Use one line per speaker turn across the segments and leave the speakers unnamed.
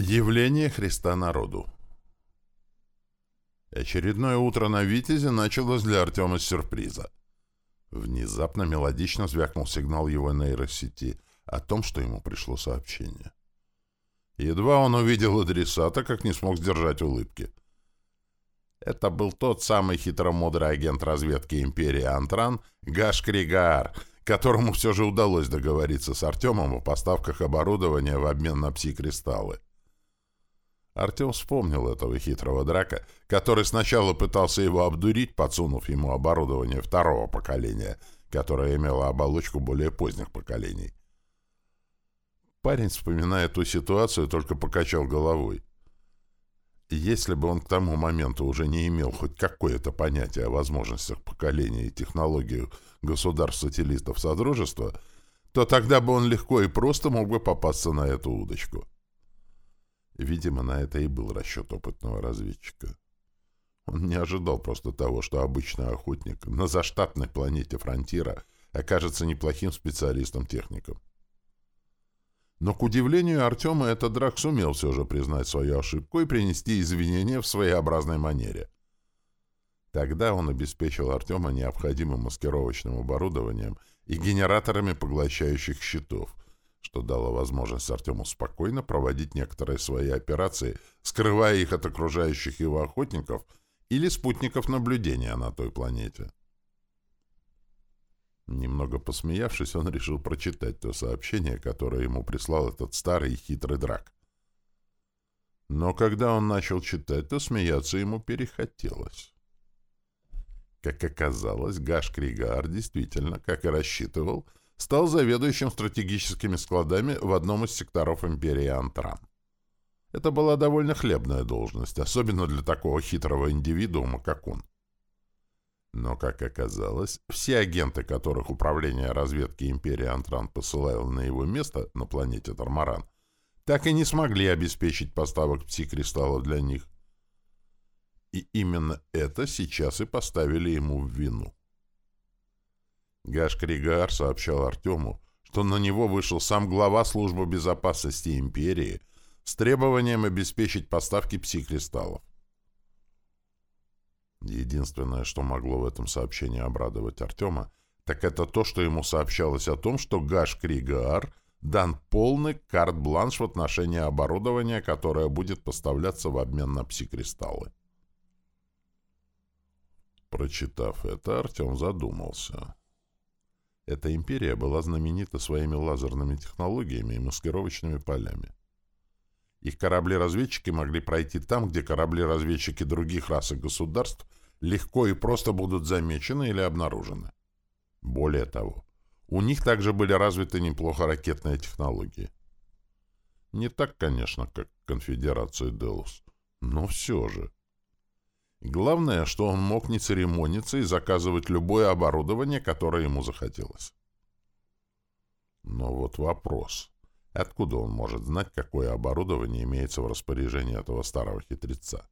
Явление Христа народу Очередное утро на Витязе началось для Артема с сюрприза. Внезапно мелодично звякнул сигнал его нейросети о том, что ему пришло сообщение. Едва он увидел адресата, как не смог сдержать улыбки. Это был тот самый хитромудрый агент разведки империи Антран Гаш Кригар, которому все же удалось договориться с Артемом о поставках оборудования в обмен на пси-кристаллы. Артем вспомнил этого хитрого драка, который сначала пытался его обдурить, подсунув ему оборудование второго поколения, которое имело оболочку более поздних поколений. Парень, вспоминая ту ситуацию, только покачал головой. Если бы он к тому моменту уже не имел хоть какое-то понятие о возможностях поколения и технологии государств-сателлитов Содружества, то тогда бы он легко и просто мог бы попасться на эту удочку. Видимо, на это и был расчет опытного разведчика. Он не ожидал просто того, что обычный охотник на заштатной планете Фронтира окажется неплохим специалистом-техником. Но, к удивлению Артема, этот драк сумел все же признать свою ошибку и принести извинения в своеобразной манере. Тогда он обеспечил Артема необходимым маскировочным оборудованием и генераторами поглощающих щитов — что дало возможность Артему спокойно проводить некоторые свои операции, скрывая их от окружающих его охотников или спутников наблюдения на той планете. Немного посмеявшись, он решил прочитать то сообщение, которое ему прислал этот старый и хитрый драк. Но когда он начал читать, то смеяться ему перехотелось. Как оказалось, Гаш Кригар действительно, как и рассчитывал, стал заведующим стратегическими складами в одном из секторов империи Антран. Это была довольно хлебная должность, особенно для такого хитрого индивидуума, как он. Но, как оказалось, все агенты, которых Управление разведки империи Антран посылало на его место на планете Тормаран, так и не смогли обеспечить поставок пси-кристаллов для них. И именно это сейчас и поставили ему в вину. Гаш Кригар сообщал Артему, что на него вышел сам глава службы безопасности империи с требованием обеспечить поставки пси-кристаллов. Единственное, что могло в этом сообщении обрадовать Артема, так это то, что ему сообщалось о том, что Гаш Кригар дан полный карт-бланш в отношении оборудования, которое будет поставляться в обмен на пси-кристаллы. Прочитав это, Артем задумался. Эта империя была знаменита своими лазерными технологиями и маскировочными полями. Их корабли-разведчики могли пройти там, где корабли-разведчики других рас и государств легко и просто будут замечены или обнаружены. Более того, у них также были развиты неплохо ракетные технологии. Не так, конечно, как конфедерация Делус, но все же. Главное, что он мог не церемониться и заказывать любое оборудование, которое ему захотелось. Но вот вопрос. Откуда он может знать, какое оборудование имеется в распоряжении этого старого хитреца?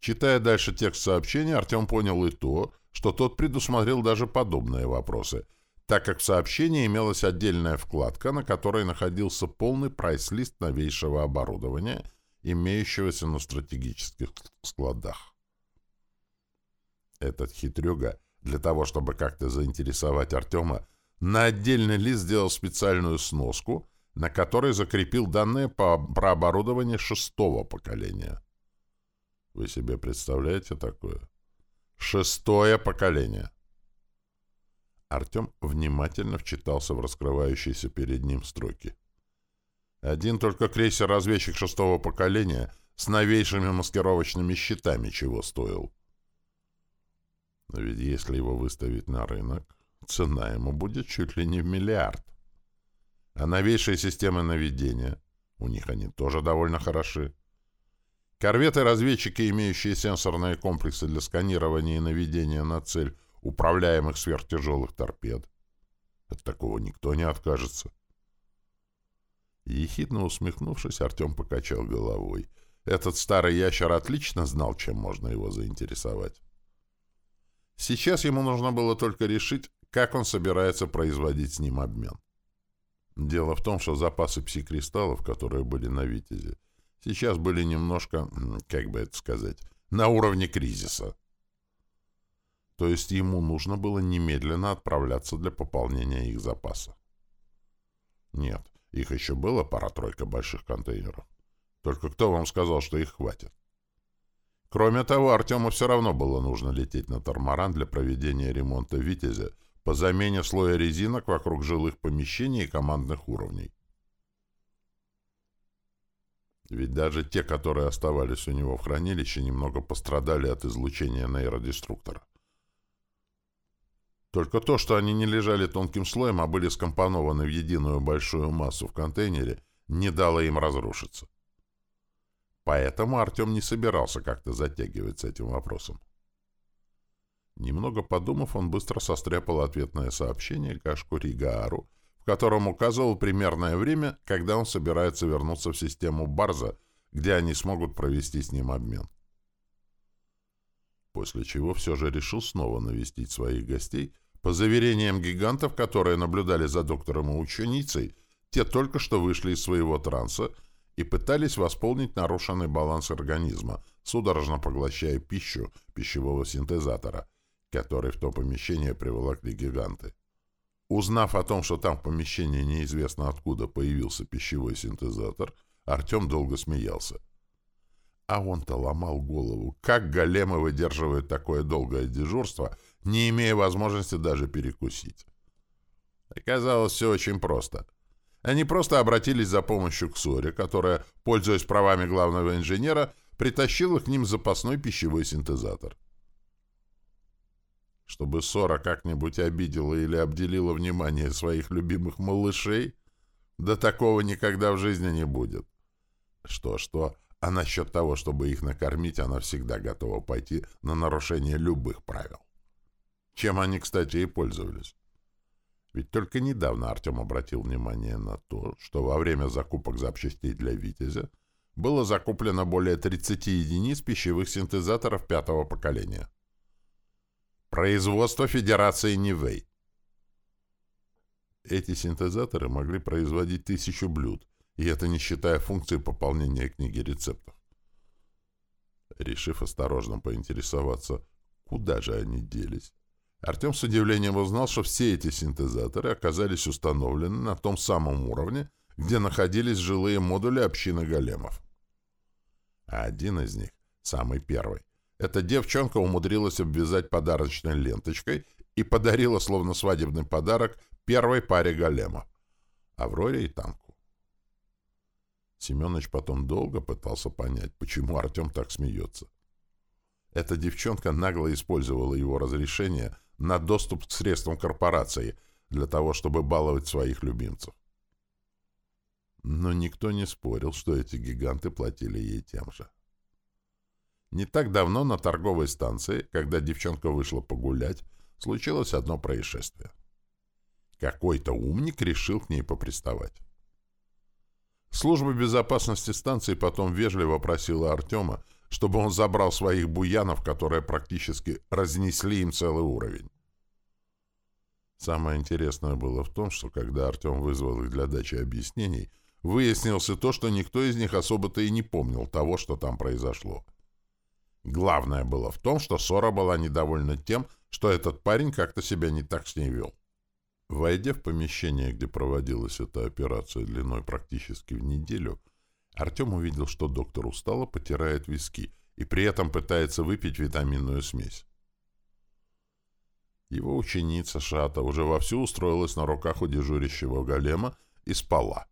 Читая дальше текст сообщения, Артем понял и то, что тот предусмотрел даже подобные вопросы, так как в сообщении имелась отдельная вкладка, на которой находился полный прайс-лист новейшего оборудования — имеющегося на стратегических складах. Этот хитрюга, для того, чтобы как-то заинтересовать Артема, на отдельный лист сделал специальную сноску, на которой закрепил данные по, про оборудование шестого поколения. Вы себе представляете такое? Шестое поколение. Артем внимательно вчитался в раскрывающиеся перед ним строки. Один только крейсер-разведчик шестого поколения с новейшими маскировочными щитами чего стоил. Но ведь если его выставить на рынок, цена ему будет чуть ли не в миллиард. А новейшие системы наведения, у них они тоже довольно хороши. Корветы-разведчики, имеющие сенсорные комплексы для сканирования и наведения на цель управляемых сверхтяжелых торпед. От такого никто не откажется. Ехидно усмехнувшись, Артем покачал головой. Этот старый ящер отлично знал, чем можно его заинтересовать. Сейчас ему нужно было только решить, как он собирается производить с ним обмен. Дело в том, что запасы пси-кристаллов, которые были на «Витязе», сейчас были немножко, как бы это сказать, на уровне кризиса. То есть ему нужно было немедленно отправляться для пополнения их запаса. Нет, их еще было пара-тройка больших контейнеров. Только кто вам сказал, что их хватит? Кроме того, Артему все равно было нужно лететь на Тормаран для проведения ремонта «Витязя» по замене слоя резинок вокруг жилых помещений и командных уровней. Ведь даже те, которые оставались у него в хранилище, немного пострадали от излучения нейродеструктора. Только то, что они не лежали тонким слоем, а были скомпонованы в единую большую массу в контейнере, не дало им разрушиться. Поэтому Артем не собирался как-то затягивать с этим вопросом. Немного подумав, он быстро состряпал ответное сообщение Гашку Ригаару, в котором указывал примерное время, когда он собирается вернуться в систему Барза, где они смогут провести с ним обмен. После чего все же решил снова навестить своих гостей — по заверениям гигантов, которые наблюдали за доктором и ученицей, те только что вышли из своего транса и пытались восполнить нарушенный баланс организма, судорожно поглощая пищу пищевого синтезатора, который в то помещение приволокли гиганты. Узнав о том, что там в помещении неизвестно откуда появился пищевой синтезатор, Артем долго смеялся. А он-то ломал голову, как големы выдерживают такое долгое дежурство не имея возможности даже перекусить. Оказалось, все очень просто. Они просто обратились за помощью к Соре, которая, пользуясь правами главного инженера, притащила к ним запасной пищевой синтезатор. Чтобы Сора как-нибудь обидела или обделила внимание своих любимых малышей, да такого никогда в жизни не будет. Что-что, а насчет того, чтобы их накормить, она всегда готова пойти на нарушение любых правил чем они, кстати, и пользовались. Ведь только недавно Артем обратил внимание на то, что во время закупок запчастей для «Витязя» было закуплено более 30 единиц пищевых синтезаторов пятого поколения. Производство Федерации Нивэй. Эти синтезаторы могли производить тысячу блюд, и это не считая функции пополнения книги рецептов. Решив осторожно поинтересоваться, куда же они делись, Артем с удивлением узнал, что все эти синтезаторы оказались установлены на том самом уровне, где находились жилые модули общины големов. А один из них, самый первый, эта девчонка умудрилась обвязать подарочной ленточкой и подарила, словно свадебный подарок, первой паре големов — Авроре и Танку. Семенович потом долго пытался понять, почему Артем так смеется. Эта девчонка нагло использовала его разрешение — на доступ к средствам корпорации для того, чтобы баловать своих любимцев. Но никто не спорил, что эти гиганты платили ей тем же. Не так давно на торговой станции, когда девчонка вышла погулять, случилось одно происшествие. Какой-то умник решил к ней поприставать. Служба безопасности станции потом вежливо просила Артема, чтобы он забрал своих буянов, которые практически разнесли им целый уровень. Самое интересное было в том, что когда Артем вызвал их для дачи объяснений, выяснилось то, что никто из них особо-то и не помнил того, что там произошло. Главное было в том, что Сора была недовольна тем, что этот парень как-то себя не так с ней вел. Войдя в помещение, где проводилась эта операция длиной практически в неделю, Артем увидел, что доктор устало потирает виски и при этом пытается выпить витаминную смесь. Его ученица Шата уже вовсю устроилась на руках у дежурящего голема и спала.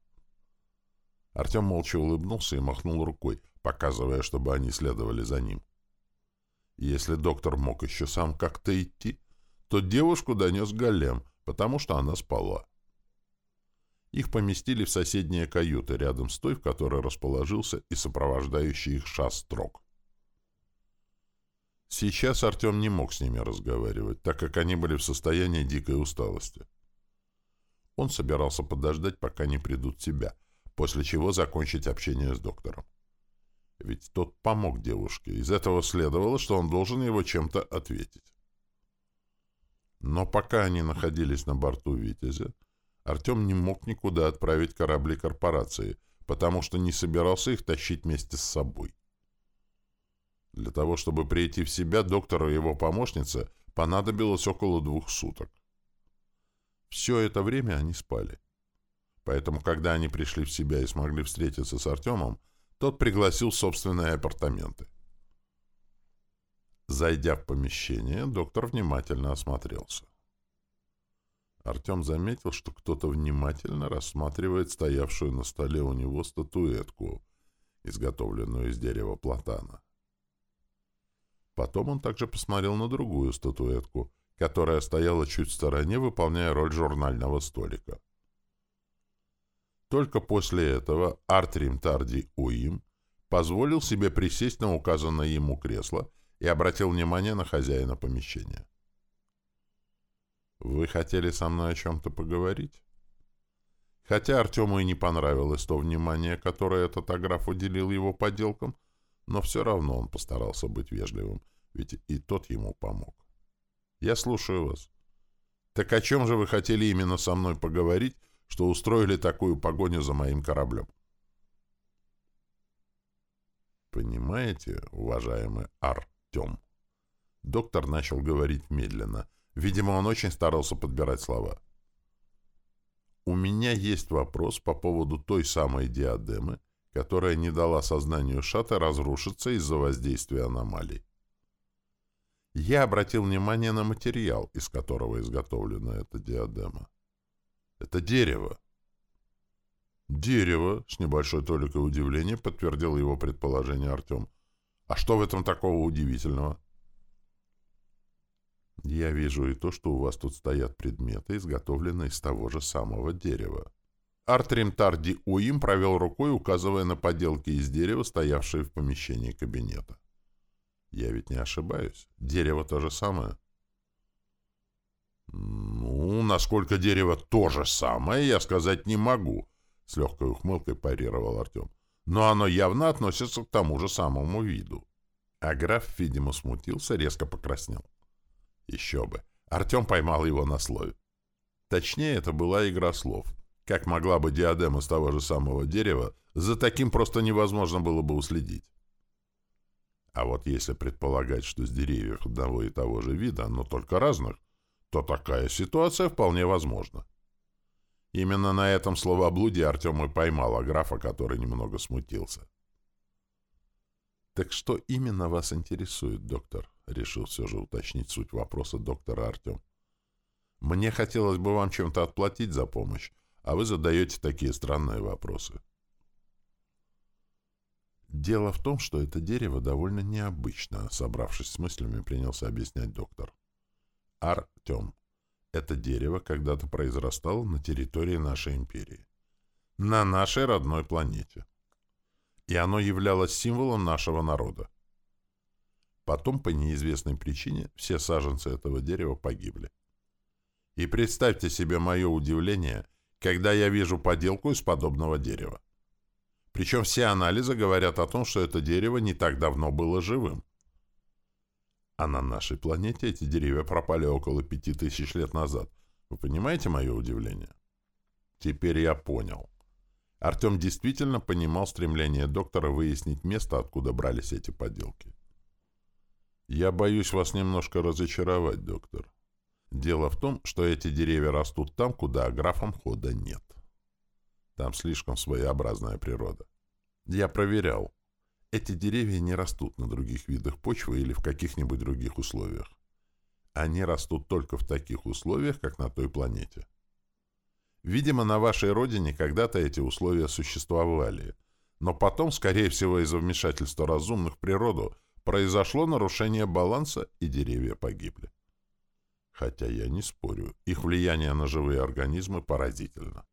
Артем молча улыбнулся и махнул рукой, показывая, чтобы они следовали за ним. Если доктор мог еще сам как-то идти, то девушку донес голем, потому что она спала. Их поместили в соседние каюты, рядом с той, в которой расположился и сопровождающий их шастрок. Сейчас Артем не мог с ними разговаривать, так как они были в состоянии дикой усталости. Он собирался подождать, пока не придут себя, после чего закончить общение с доктором. Ведь тот помог девушке, из этого следовало, что он должен его чем-то ответить. Но пока они находились на борту «Витязя», Артем не мог никуда отправить корабли корпорации, потому что не собирался их тащить вместе с собой. Для того, чтобы прийти в себя, доктору и его помощнице понадобилось около двух суток. Все это время они спали. Поэтому, когда они пришли в себя и смогли встретиться с Артемом, тот пригласил собственные апартаменты. Зайдя в помещение, доктор внимательно осмотрелся. Артем заметил, что кто-то внимательно рассматривает стоявшую на столе у него статуэтку, изготовленную из дерева платана. Потом он также посмотрел на другую статуэтку, которая стояла чуть в стороне, выполняя роль журнального столика. Только после этого Артрим Тарди Уим позволил себе присесть на указанное ему кресло и обратил внимание на хозяина помещения. «Вы хотели со мной о чем-то поговорить?» Хотя Артему и не понравилось то внимание, которое этот аграф уделил его поделкам, но все равно он постарался быть вежливым, ведь и тот ему помог. «Я слушаю вас». «Так о чем же вы хотели именно со мной поговорить, что устроили такую погоню за моим кораблем?» «Понимаете, уважаемый Артем?» Доктор начал говорить медленно. Видимо, он очень старался подбирать слова. «У меня есть вопрос по поводу той самой диадемы, которая не дала сознанию Шата разрушиться из-за воздействия аномалий. Я обратил внимание на материал, из которого изготовлена эта диадема. Это дерево. Дерево, с небольшой толикой удивления, подтвердил его предположение Артем. А что в этом такого удивительного? Я вижу и то, что у вас тут стоят предметы, изготовленные из того же самого дерева. Артрим Тарди Уим провел рукой, указывая на поделки из дерева, стоявшие в помещении кабинета. Я ведь не ошибаюсь. Дерево то же самое. Ну, насколько дерево то же самое, я сказать не могу, с легкой ухмылкой парировал Артем. Но оно явно относится к тому же самому виду. А граф, видимо, смутился, резко покраснел. Еще бы. Артем поймал его на слове. Точнее, это была игра слов. Как могла бы диадема с того же самого дерева, за таким просто невозможно было бы уследить. А вот если предполагать, что с деревьев одного и того же вида, но только разных, то такая ситуация вполне возможна. Именно на этом словоблудии Артем и поймал графа, который немного смутился. «Так что именно вас интересует, доктор?» — решил все же уточнить суть вопроса доктора Артем. «Мне хотелось бы вам чем-то отплатить за помощь, а вы задаете такие странные вопросы». Дело в том, что это дерево довольно необычно, собравшись с мыслями, принялся объяснять доктор. Артем. Это дерево когда-то произрастало на территории нашей империи. На нашей родной планете. И оно являлось символом нашего народа. Потом, по неизвестной причине, все саженцы этого дерева погибли. И представьте себе мое удивление, когда я вижу поделку из подобного дерева. Причем все анализы говорят о том, что это дерево не так давно было живым. А на нашей планете эти деревья пропали около пяти тысяч лет назад. Вы понимаете мое удивление? Теперь я понял. Артем действительно понимал стремление доктора выяснить место, откуда брались эти поделки. «Я боюсь вас немножко разочаровать, доктор. Дело в том, что эти деревья растут там, куда графам хода нет. Там слишком своеобразная природа. Я проверял. Эти деревья не растут на других видах почвы или в каких-нибудь других условиях. Они растут только в таких условиях, как на той планете. Видимо, на вашей родине когда-то эти условия существовали, но потом, скорее всего, из-за вмешательства разумных в природу произошло нарушение баланса, и деревья погибли. Хотя я не спорю, их влияние на живые организмы поразительно.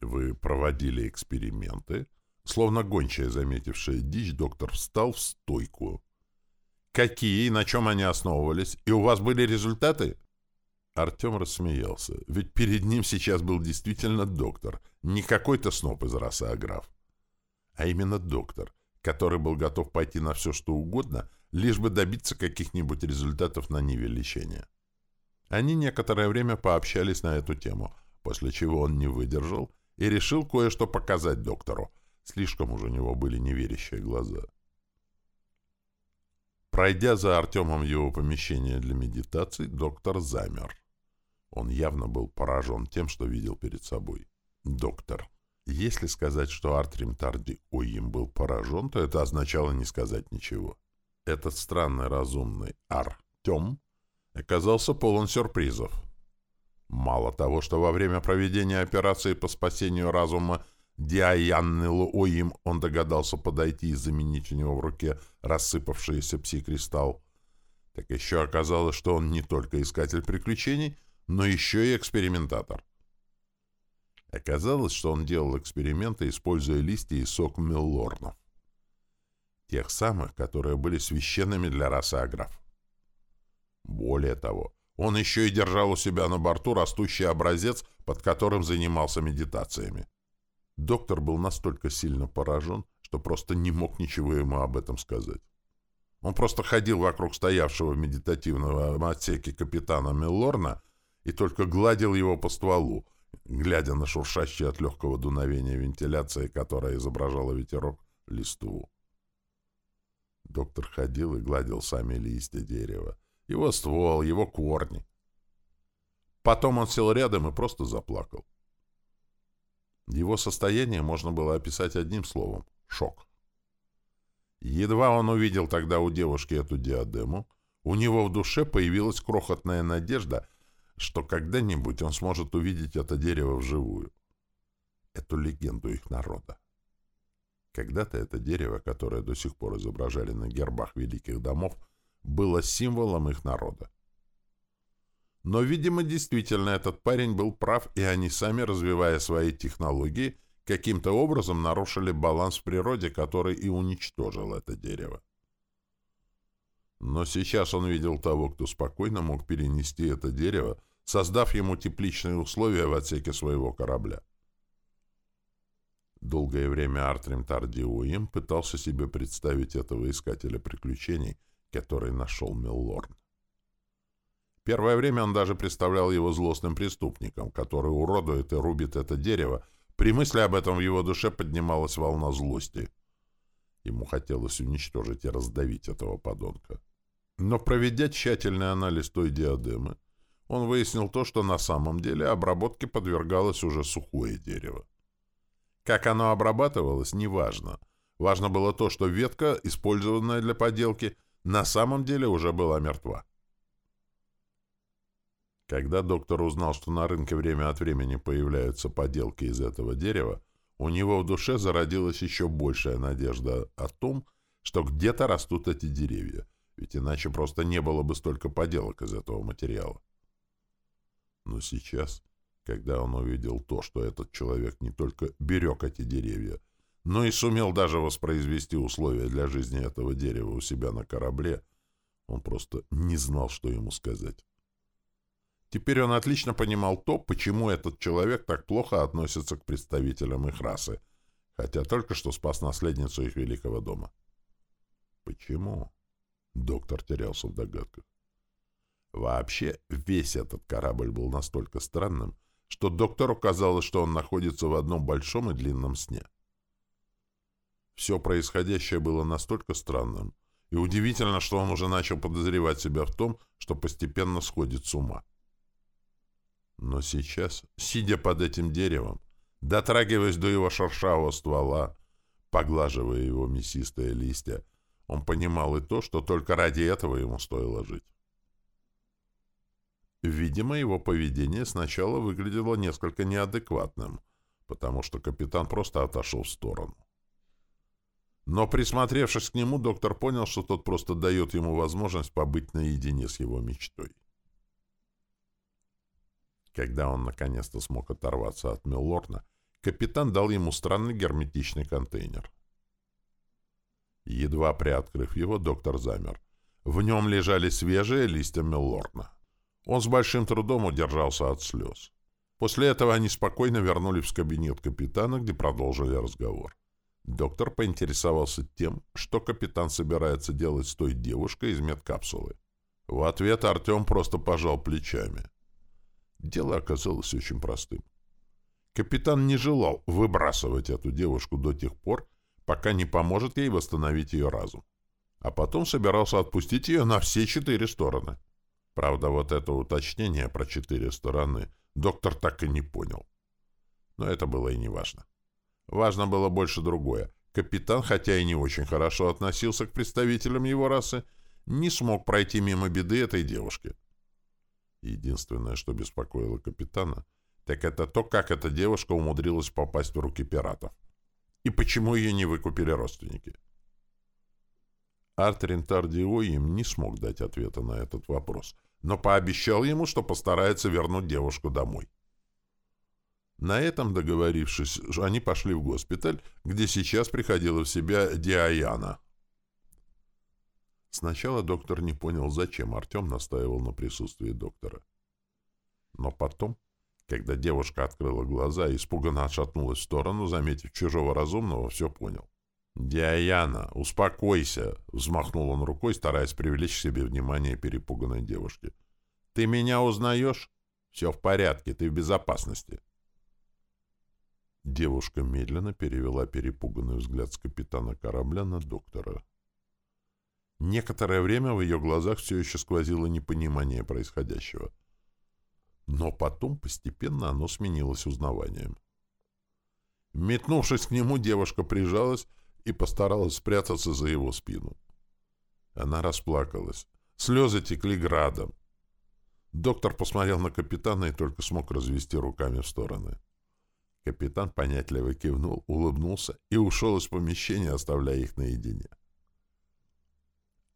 Вы проводили эксперименты? Словно гончая, заметившая дичь, доктор встал в стойку. Какие и на чем они основывались? И у вас были результаты? Артем рассмеялся, ведь перед ним сейчас был действительно доктор, не какой-то сноп из расы Аграф, а именно доктор, который был готов пойти на все, что угодно, лишь бы добиться каких-нибудь результатов на ниве лечения. Они некоторое время пообщались на эту тему, после чего он не выдержал и решил кое-что показать доктору. Слишком уж у него были неверящие глаза. Пройдя за Артемом его помещение для медитации, доктор замер. Он явно был поражен тем, что видел перед собой. Доктор. Если сказать, что Артрим Тарди Оим был поражен, то это означало не сказать ничего. Этот странный разумный Артем оказался полон сюрпризов. Мало того, что во время проведения операции по спасению разума Диаянны Луоим он догадался подойти и заменить у него в руке рассыпавшийся пси-кристалл. Так еще оказалось, что он не только искатель приключений, но еще и экспериментатор. Оказалось, что он делал эксперименты, используя листья и сок меллорнов. Тех самых, которые были священными для расы аграф. Более того, он еще и держал у себя на борту растущий образец, под которым занимался медитациями. Доктор был настолько сильно поражен, что просто не мог ничего ему об этом сказать. Он просто ходил вокруг стоявшего в медитативном отсеке капитана Меллорна и только гладил его по стволу, глядя на шуршащие от легкого дуновения вентиляции, которая изображала ветерок, листву. Доктор ходил и гладил сами листья дерева, его ствол, его корни. Потом он сел рядом и просто заплакал. Его состояние можно было описать одним словом — шок. Едва он увидел тогда у девушки эту диадему, у него в душе появилась крохотная надежда, что когда-нибудь он сможет увидеть это дерево вживую. Эту легенду их народа. Когда-то это дерево, которое до сих пор изображали на гербах великих домов, было символом их народа. Но, видимо, действительно этот парень был прав, и они сами, развивая свои технологии, каким-то образом нарушили баланс в природе, который и уничтожил это дерево. Но сейчас он видел того, кто спокойно мог перенести это дерево, создав ему тепличные условия в отсеке своего корабля. Долгое время Артрим Тардиуим пытался себе представить этого искателя приключений, который нашел Меллорн. Первое время он даже представлял его злостным преступником, который уродует и рубит это дерево. При мысли об этом в его душе поднималась волна злости. Ему хотелось уничтожить и раздавить этого подонка. Но проведя тщательный анализ той диадемы, он выяснил то, что на самом деле обработке подвергалось уже сухое дерево. Как оно обрабатывалось, неважно. Важно было то, что ветка, использованная для поделки, на самом деле уже была мертва. Когда доктор узнал, что на рынке время от времени появляются поделки из этого дерева, у него в душе зародилась еще большая надежда о том, что где-то растут эти деревья, ведь иначе просто не было бы столько поделок из этого материала. Но сейчас, когда он увидел то, что этот человек не только берег эти деревья, но и сумел даже воспроизвести условия для жизни этого дерева у себя на корабле, он просто не знал, что ему сказать. Теперь он отлично понимал то, почему этот человек так плохо относится к представителям их расы, хотя только что спас наследницу их великого дома. Почему? Доктор терялся в догадках. Вообще, весь этот корабль был настолько странным, что доктору казалось, что он находится в одном большом и длинном сне. Все происходящее было настолько странным, и удивительно, что он уже начал подозревать себя в том, что постепенно сходит с ума. Но сейчас, сидя под этим деревом, дотрагиваясь до его шершавого ствола, поглаживая его мясистые листья, он понимал и то, что только ради этого ему стоило жить. Видимо, его поведение сначала выглядело несколько неадекватным, потому что капитан просто отошел в сторону. Но присмотревшись к нему, доктор понял, что тот просто дает ему возможность побыть наедине с его мечтой. Когда он наконец-то смог оторваться от Миллорна, капитан дал ему странный герметичный контейнер. Едва приоткрыв его, доктор замер. В нем лежали свежие листья Миллорна. Он с большим трудом удержался от слез. После этого они спокойно вернулись в кабинет капитана, где продолжили разговор. Доктор поинтересовался тем, что капитан собирается делать с той девушкой из медкапсулы. В ответ Артем просто пожал плечами. Дело оказалось очень простым. Капитан не желал выбрасывать эту девушку до тех пор, пока не поможет ей восстановить ее разум. А потом собирался отпустить ее на все четыре стороны. Правда, вот это уточнение про четыре стороны доктор так и не понял. Но это было и не важно. Важно было больше другое. Капитан, хотя и не очень хорошо относился к представителям его расы, не смог пройти мимо беды этой девушки. Единственное, что беспокоило капитана, так это то, как эта девушка умудрилась попасть в руки пиратов. И почему ее не выкупили родственники. Артрин Тардио им не смог дать ответа на этот вопрос, но пообещал ему, что постарается вернуть девушку домой. На этом, договорившись, они пошли в госпиталь, где сейчас приходила в себя Диаяна. Сначала доктор не понял, зачем Артем настаивал на присутствии доктора. Но потом, когда девушка открыла глаза и испуганно отшатнулась в сторону, заметив чужого разумного, все понял. «Диаяна, успокойся!» — взмахнул он рукой, стараясь привлечь к себе внимание перепуганной девушки. «Ты меня узнаешь? Все в порядке, ты в безопасности». Девушка медленно перевела перепуганный взгляд с капитана корабля на доктора. Некоторое время в ее глазах все еще сквозило непонимание происходящего. Но потом постепенно оно сменилось узнаванием. Метнувшись к нему, девушка прижалась и постаралась спрятаться за его спину. Она расплакалась. Слезы текли градом. Доктор посмотрел на капитана и только смог развести руками в стороны. Капитан понятливо кивнул, улыбнулся и ушел из помещения, оставляя их наедине.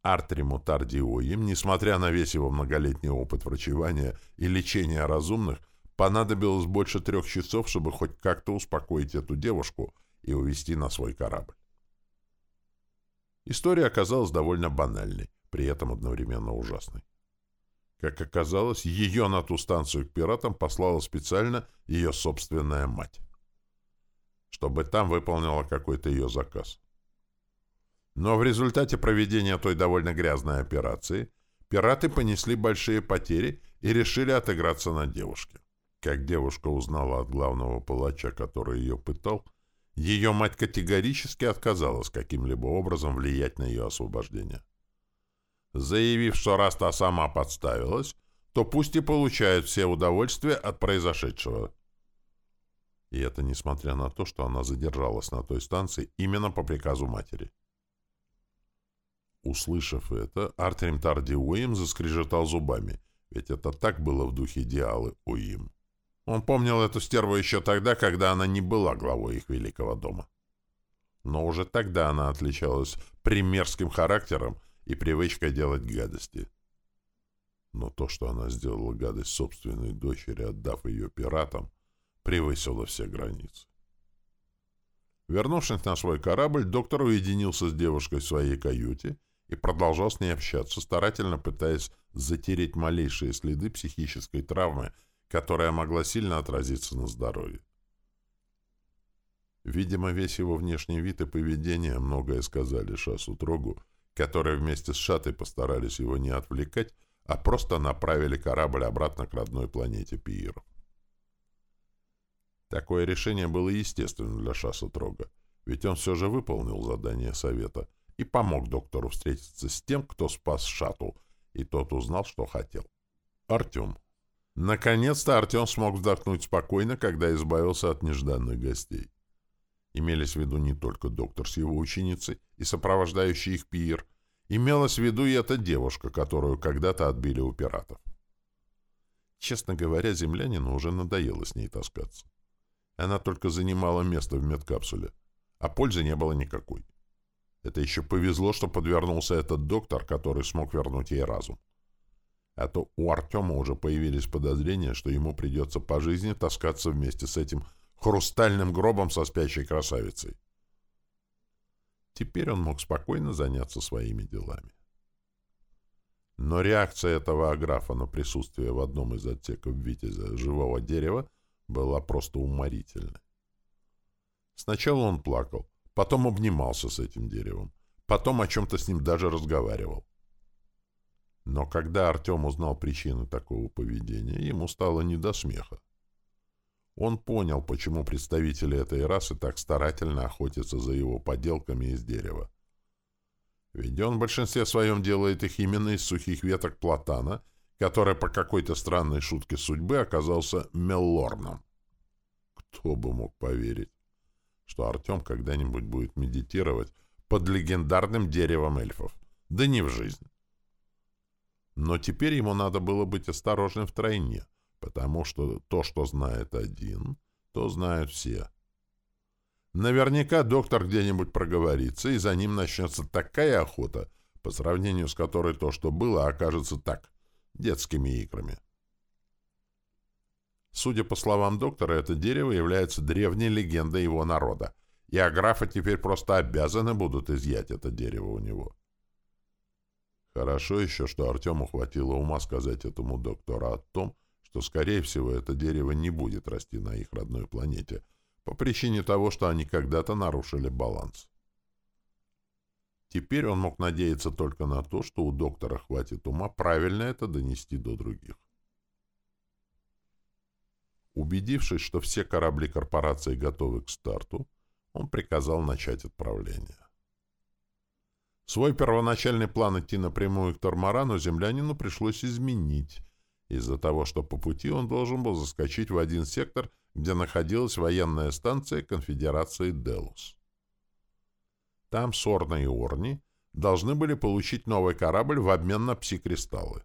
Артриму Тардиоим, несмотря на весь его многолетний опыт врачевания и лечения разумных, понадобилось больше трех часов, чтобы хоть как-то успокоить эту девушку и увести на свой корабль. История оказалась довольно банальной, при этом одновременно ужасной. Как оказалось, ее на ту станцию к пиратам послала специально ее собственная мать, чтобы там выполнила какой-то ее заказ. Но в результате проведения той довольно грязной операции пираты понесли большие потери и решили отыграться на девушке. Как девушка узнала от главного палача, который ее пытал, ее мать категорически отказалась каким-либо образом влиять на ее освобождение. Заявив, что раз та сама подставилась, то пусть и получает все удовольствия от произошедшего. И это несмотря на то, что она задержалась на той станции именно по приказу матери. Услышав это, Артрим Тарди Уим заскрежетал зубами, ведь это так было в духе Диалы Уим. Он помнил эту стерву еще тогда, когда она не была главой их великого дома. Но уже тогда она отличалась примерским характером и привычкой делать гадости. Но то, что она сделала гадость собственной дочери, отдав ее пиратам, превысило все границы. Вернувшись на свой корабль, доктор уединился с девушкой в своей каюте и продолжал с ней общаться, старательно пытаясь затереть малейшие следы психической травмы, которая могла сильно отразиться на здоровье. Видимо, весь его внешний вид и поведение многое сказали Шасу Трогу, которые вместе с Шатой постарались его не отвлекать, а просто направили корабль обратно к родной планете Пииров. Такое решение было естественным для Шаса Трога, ведь он все же выполнил задание Совета и помог доктору встретиться с тем, кто спас Шату, и тот узнал, что хотел. Артем. Наконец-то Артем смог вздохнуть спокойно, когда избавился от нежданных гостей. Имелись в виду не только доктор с его ученицей и сопровождающий их пиир, имелась в виду и эта девушка, которую когда-то отбили у пиратов. Честно говоря, землянину уже надоело с ней таскаться. Она только занимала место в медкапсуле, а пользы не было никакой. Это еще повезло, что подвернулся этот доктор, который смог вернуть ей разум. А то у Артема уже появились подозрения, что ему придется по жизни таскаться вместе с этим хрустальным гробом со спящей красавицей. Теперь он мог спокойно заняться своими делами. Но реакция этого аграфа на присутствие в одном из отсеков Витязя живого дерева была просто уморительной. Сначала он плакал, потом обнимался с этим деревом, потом о чем-то с ним даже разговаривал. Но когда Артем узнал причину такого поведения, ему стало не до смеха. Он понял, почему представители этой расы так старательно охотятся за его поделками из дерева. Ведь он в большинстве своем делает их именно из сухих веток платана, который по какой-то странной шутке судьбы оказался меллорном. Кто бы мог поверить, что Артем когда-нибудь будет медитировать под легендарным деревом эльфов? Да не в жизнь. Но теперь ему надо было быть осторожным втройне, потому что то, что знает один, то знают все. Наверняка доктор где-нибудь проговорится, и за ним начнется такая охота, по сравнению с которой то, что было, окажется так, детскими икрами. Судя по словам доктора, это дерево является древней легендой его народа, и аграфы теперь просто обязаны будут изъять это дерево у него. Хорошо еще, что Артему хватило ума сказать этому доктору о том, что, скорее всего, это дерево не будет расти на их родной планете, по причине того, что они когда-то нарушили баланс. Теперь он мог надеяться только на то, что у доктора хватит ума правильно это донести до других. Убедившись, что все корабли корпорации готовы к старту, он приказал начать отправление. Свой первоначальный план идти напрямую к Тормарану землянину пришлось изменить, из-за того, что по пути он должен был заскочить в один сектор, где находилась военная станция конфедерации Делус. Там Сорна и Орни должны были получить новый корабль в обмен на пси-кристаллы.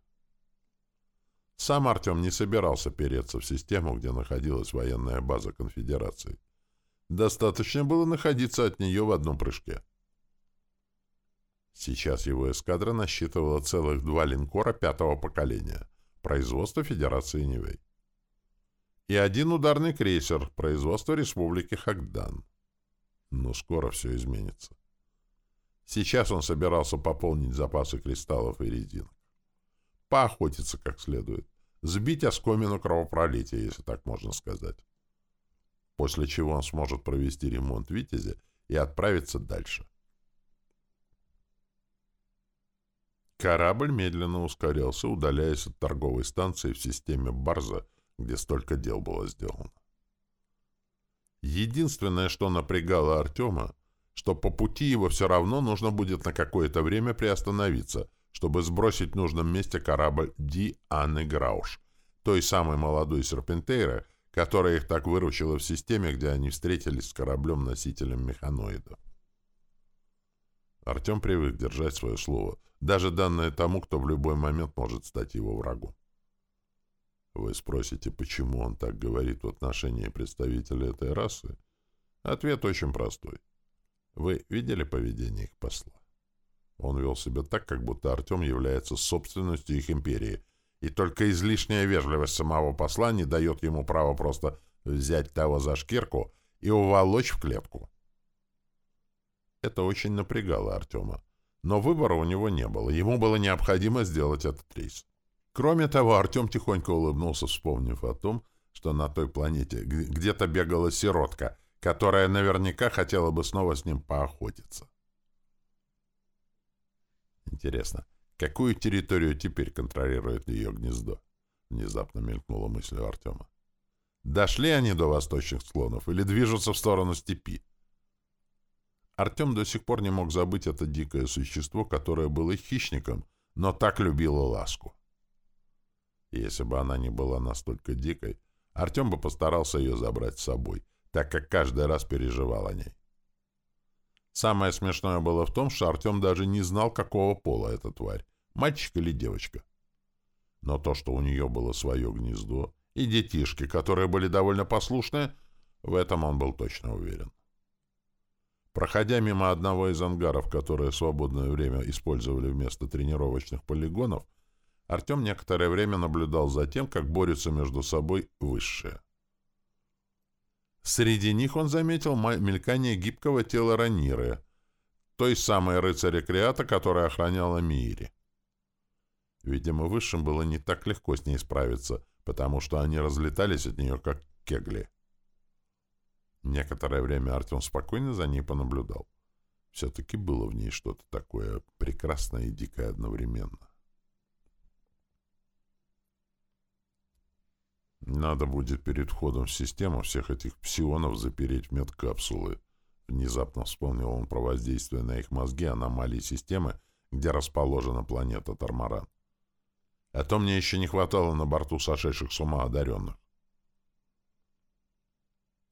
Сам Артем не собирался переться в систему, где находилась военная база конфедерации. Достаточно было находиться от нее в одном прыжке. Сейчас его эскадра насчитывала целых два линкора пятого поколения, производства Федерации Нивей. И один ударный крейсер, производства Республики Хагдан. Но скоро все изменится. Сейчас он собирался пополнить запасы кристаллов и резинок. Поохотиться как следует. Сбить оскомину кровопролития, если так можно сказать. После чего он сможет провести ремонт «Витязя» и отправиться дальше. Корабль медленно ускорялся, удаляясь от торговой станции в системе Барза, где столько дел было сделано. Единственное, что напрягало Артема, что по пути его все равно нужно будет на какое-то время приостановиться, чтобы сбросить в нужном месте корабль Ди Анны Грауш, той самой молодой серпентейра, которая их так выручила в системе, где они встретились с кораблем-носителем механоидов. Артем привык держать свое слово, даже данное тому, кто в любой момент может стать его врагом. Вы спросите, почему он так говорит в отношении представителей этой расы? Ответ очень простой. Вы видели поведение их посла? Он вел себя так, как будто Артем является собственностью их империи, и только излишняя вежливость самого посла не дает ему права просто взять того за шкирку и уволочь в клетку. Это очень напрягало Артема. Но выбора у него не было. Ему было необходимо сделать этот рейс. Кроме того, Артем тихонько улыбнулся, вспомнив о том, что на той планете где-то бегала сиротка, которая наверняка хотела бы снова с ним поохотиться. Интересно, какую территорию теперь контролирует ее гнездо? Внезапно мелькнула мысль у Артема. Дошли они до восточных склонов или движутся в сторону степи? Артем до сих пор не мог забыть это дикое существо, которое было хищником, но так любило ласку. Если бы она не была настолько дикой, Артем бы постарался ее забрать с собой, так как каждый раз переживал о ней. Самое смешное было в том, что Артем даже не знал, какого пола эта тварь, мальчик или девочка. Но то, что у нее было свое гнездо, и детишки, которые были довольно послушные, в этом он был точно уверен. Проходя мимо одного из ангаров, которые свободное время использовали вместо тренировочных полигонов, Артем некоторое время наблюдал за тем, как борются между собой высшие. Среди них он заметил мелькание гибкого тела Раниры, той самой рыцаря-креата, которая охраняла Миири. Видимо, высшим было не так легко с ней справиться, потому что они разлетались от нее, как кегли. Некоторое время Артем спокойно за ней понаблюдал. Все-таки было в ней что-то такое прекрасное и дикое одновременно. Надо будет перед входом в систему всех этих псионов запереть в медкапсулы. Внезапно вспомнил он про воздействие на их мозги аномалии системы, где расположена планета Тормаран. А то мне еще не хватало на борту сошедших с ума одаренных.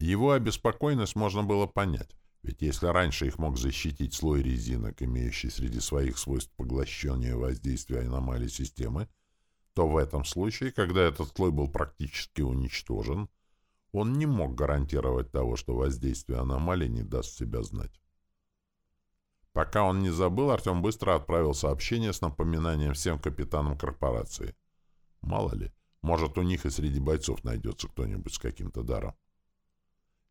Его обеспокоенность можно было понять, ведь если раньше их мог защитить слой резинок, имеющий среди своих свойств поглощения воздействия аномалий системы, то в этом случае, когда этот слой был практически уничтожен, он не мог гарантировать того, что воздействие аномалий не даст себя знать. Пока он не забыл, Артем быстро отправил сообщение с напоминанием всем капитанам корпорации. Мало ли, может, у них и среди бойцов найдется кто-нибудь с каким-то даром.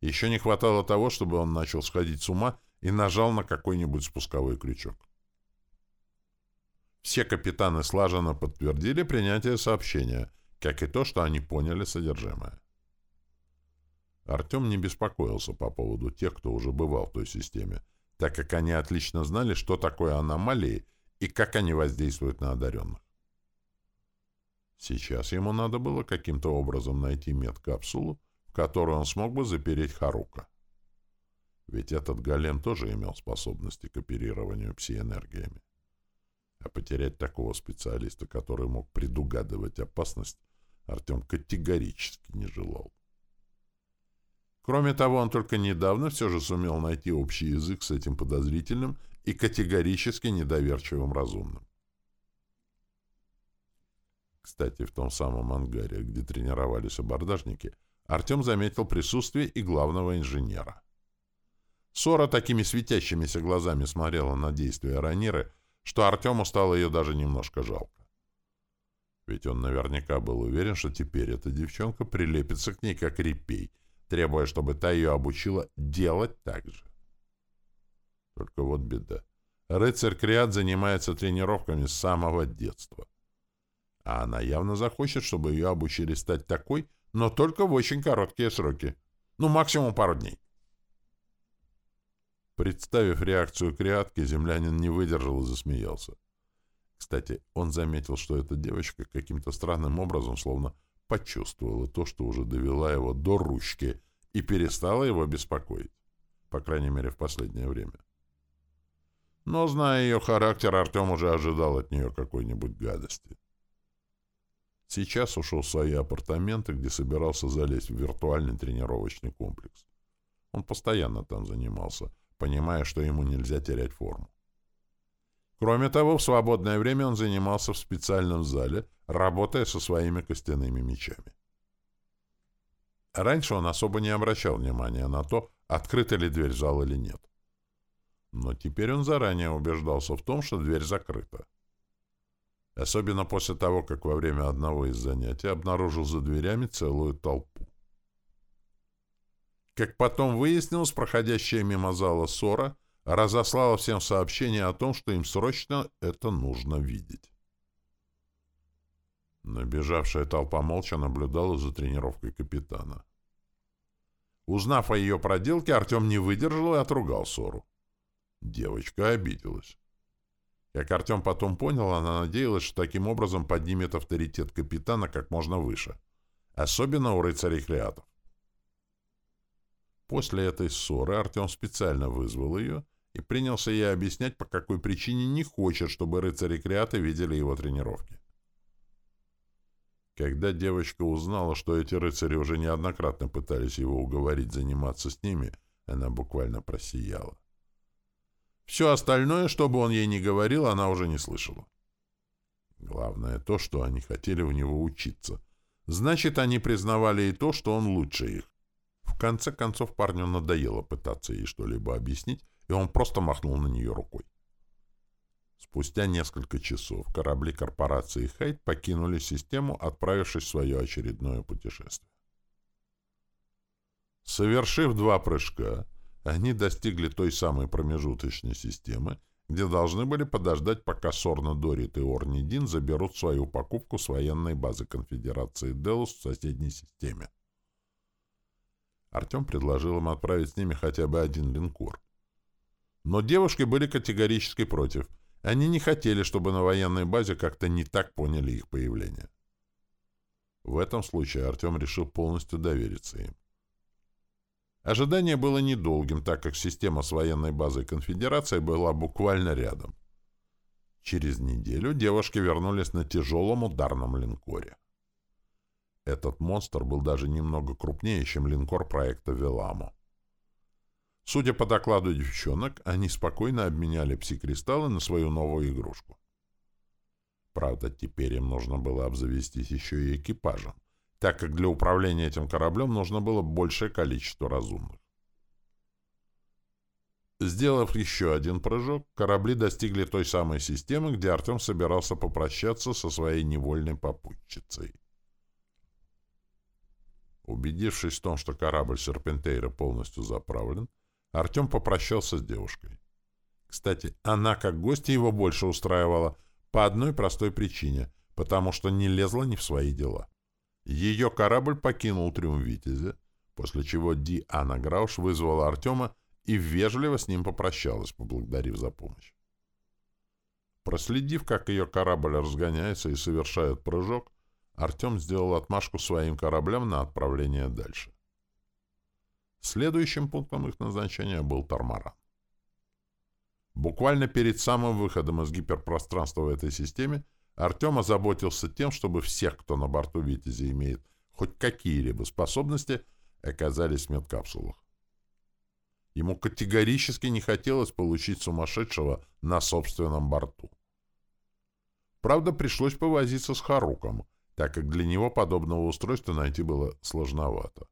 Еще не хватало того, чтобы он начал сходить с ума и нажал на какой-нибудь спусковой крючок. Все капитаны слаженно подтвердили принятие сообщения, как и то, что они поняли содержимое. Артем не беспокоился по поводу тех, кто уже бывал в той системе, так как они отлично знали, что такое аномалии и как они воздействуют на одаренных. Сейчас ему надо было каким-то образом найти медкапсулу, в которую он смог бы запереть Харука. Ведь этот голем тоже имел способности к оперированию пси-энергиями. А потерять такого специалиста, который мог предугадывать опасность, Артем категорически не желал. Кроме того, он только недавно все же сумел найти общий язык с этим подозрительным и категорически недоверчивым разумным. Кстати, в том самом ангаре, где тренировались абордажники, Артем заметил присутствие и главного инженера. Сора такими светящимися глазами смотрела на действия Раниры, что Артему стало ее даже немножко жалко. Ведь он наверняка был уверен, что теперь эта девчонка прилепится к ней как репей — требуя, чтобы та ее обучила делать так же. Только вот беда. Рыцарь Криат занимается тренировками с самого детства. А она явно захочет, чтобы ее обучили стать такой, но только в очень короткие сроки. Ну, максимум пару дней. Представив реакцию Криатки, землянин не выдержал и засмеялся. Кстати, он заметил, что эта девочка каким-то странным образом словно почувствовала то, что уже довела его до ручки и перестала его беспокоить. По крайней мере, в последнее время. Но, зная ее характер, Артем уже ожидал от нее какой-нибудь гадости. Сейчас ушел в свои апартаменты, где собирался залезть в виртуальный тренировочный комплекс. Он постоянно там занимался, понимая, что ему нельзя терять форму. Кроме того, в свободное время он занимался в специальном зале, работая со своими костяными мечами. Раньше он особо не обращал внимания на то, открыта ли дверь в зал или нет. Но теперь он заранее убеждался в том, что дверь закрыта. Особенно после того, как во время одного из занятий обнаружил за дверями целую толпу. Как потом выяснилось, проходящая мимо зала ссора разослала всем сообщение о том, что им срочно это нужно видеть. Набежавшая толпа молча наблюдала за тренировкой капитана. Узнав о ее проделке, Артем не выдержал и отругал ссору. Девочка обиделась. Как Артем потом понял, она надеялась, что таким образом поднимет авторитет капитана как можно выше. Особенно у рыцарей Хлеатов. После этой ссоры Артем специально вызвал ее и принялся ей объяснять, по какой причине не хочет, чтобы рыцари Креаты видели его тренировки. Когда девочка узнала, что эти рыцари уже неоднократно пытались его уговорить заниматься с ними, она буквально просияла. Все остальное, что бы он ей ни говорил, она уже не слышала. Главное то, что они хотели у него учиться. Значит, они признавали и то, что он лучше их. В конце концов, парню надоело пытаться ей что-либо объяснить, и он просто махнул на нее рукой. Спустя несколько часов корабли корпорации «Хайт» покинули систему, отправившись в свое очередное путешествие. Совершив два прыжка, они достигли той самой промежуточной системы, где должны были подождать, пока Сорна Дорит и Орнидин заберут свою покупку с военной базы конфедерации Делус в соседней системе. Артем предложил им отправить с ними хотя бы один линкор. Но девушки были категорически против — они не хотели, чтобы на военной базе как-то не так поняли их появление. В этом случае Артем решил полностью довериться им. Ожидание было недолгим, так как система с военной базой конфедерации была буквально рядом. Через неделю девушки вернулись на тяжелом ударном линкоре. Этот монстр был даже немного крупнее, чем линкор проекта «Веламо». Судя по докладу девчонок, они спокойно обменяли пси-кристаллы на свою новую игрушку. Правда, теперь им нужно было обзавестись еще и экипажем, так как для управления этим кораблем нужно было большее количество разумных. Сделав еще один прыжок, корабли достигли той самой системы, где Артем собирался попрощаться со своей невольной попутчицей. Убедившись в том, что корабль Серпентейра полностью заправлен, Артем попрощался с девушкой. Кстати, она как гостья его больше устраивала по одной простой причине, потому что не лезла ни в свои дела. Ее корабль покинул трюм после чего Ди Анна Грауш вызвала Артема и вежливо с ним попрощалась, поблагодарив за помощь. Проследив, как ее корабль разгоняется и совершает прыжок, Артем сделал отмашку своим кораблям на отправление дальше. Следующим пунктом их назначения был Тормаран. Буквально перед самым выходом из гиперпространства в этой системе Артем озаботился тем, чтобы всех, кто на борту «Витязи» имеет хоть какие-либо способности, оказались в медкапсулах. Ему категорически не хотелось получить сумасшедшего на собственном борту. Правда, пришлось повозиться с Харуком, так как для него подобного устройства найти было сложновато.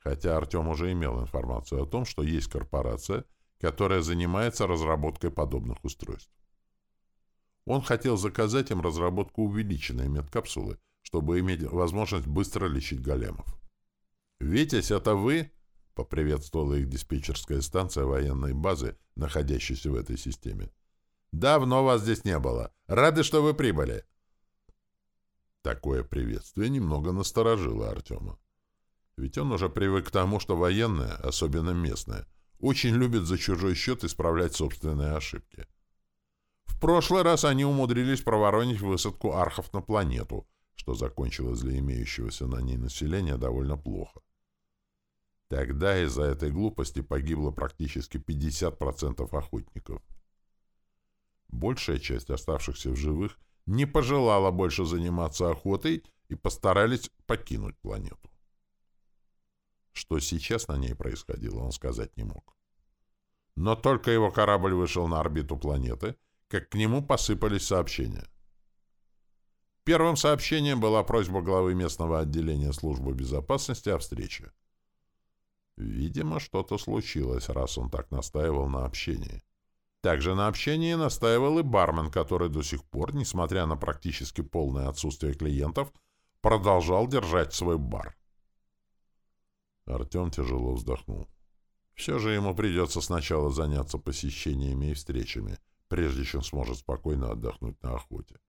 Хотя Артем уже имел информацию о том, что есть корпорация, которая занимается разработкой подобных устройств. Он хотел заказать им разработку увеличенной медкапсулы, чтобы иметь возможность быстро лечить големов. «Витязь, это вы?» — поприветствовала их диспетчерская станция военной базы, находящейся в этой системе. «Давно вас здесь не было. Рады, что вы прибыли». Такое приветствие немного насторожило Артема. Ведь он уже привык к тому, что военные, особенно местные, очень любят за чужой счет исправлять собственные ошибки. Прошлый раз они умудрились проворонить высадку архов на планету, что закончилось для имеющегося на ней населения довольно плохо. Тогда из-за этой глупости погибло практически 50% охотников. Большая часть оставшихся в живых не пожелала больше заниматься охотой и постарались покинуть планету. Что сейчас на ней происходило, он сказать не мог. Но только его корабль вышел на орбиту планеты — как к нему посыпались сообщения. Первым сообщением была просьба главы местного отделения службы безопасности о встрече. Видимо, что-то случилось, раз он так настаивал на общении. Также на общении настаивал и бармен, который до сих пор, несмотря на практически полное отсутствие клиентов, продолжал держать свой бар. Артем тяжело вздохнул. Все же ему придется сначала заняться посещениями и встречами, прежде чем сможет спокойно отдохнуть на охоте.